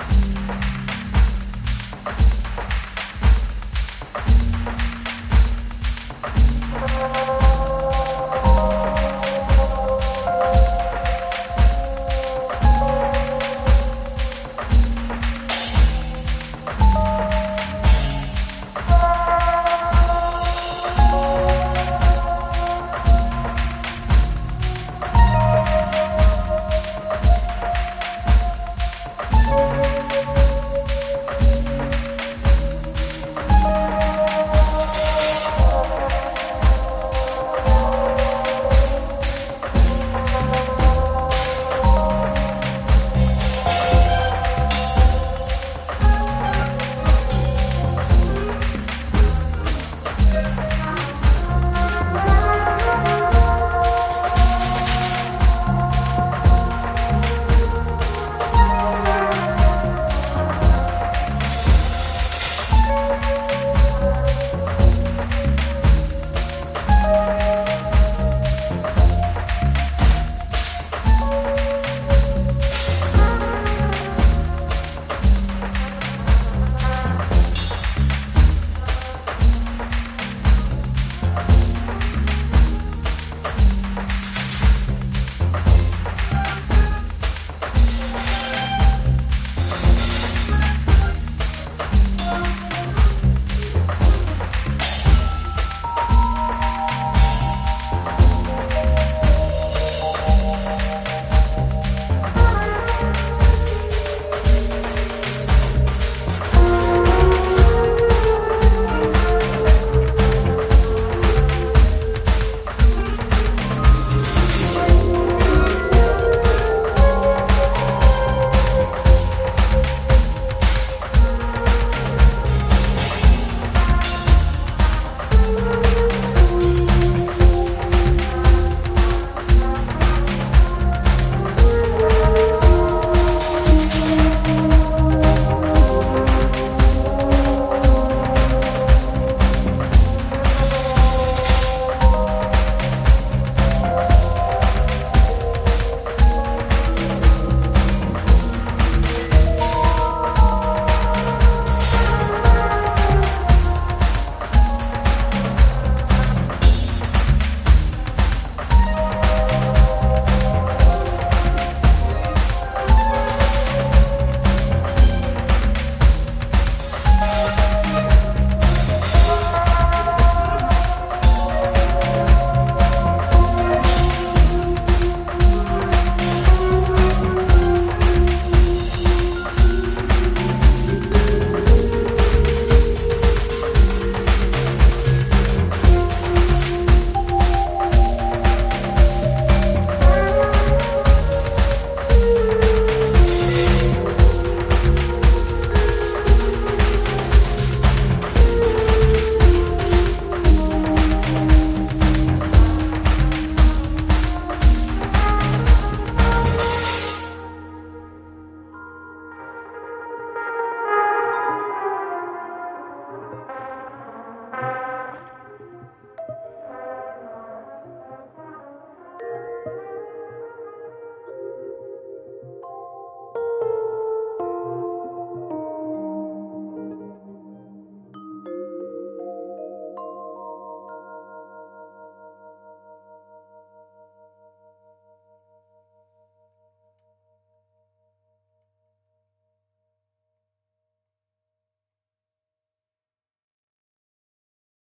Bye.